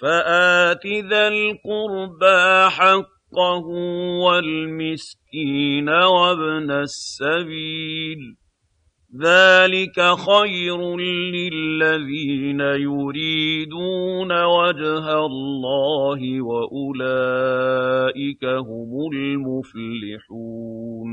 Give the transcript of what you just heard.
فَآتِ ذَا الْقُرْبَىٰ حَقَّهُ وَالْمِسْكِينَ وَابْنَ السَّبِيلِ ۚ ذَٰلِكَ خَيْرٌ لِّلَّذِينَ يُرِيدُونَ وَجْهَ اللَّهِ ۖ وَأُولَٰئِكَ هُمُ الْمُفْلِحُونَ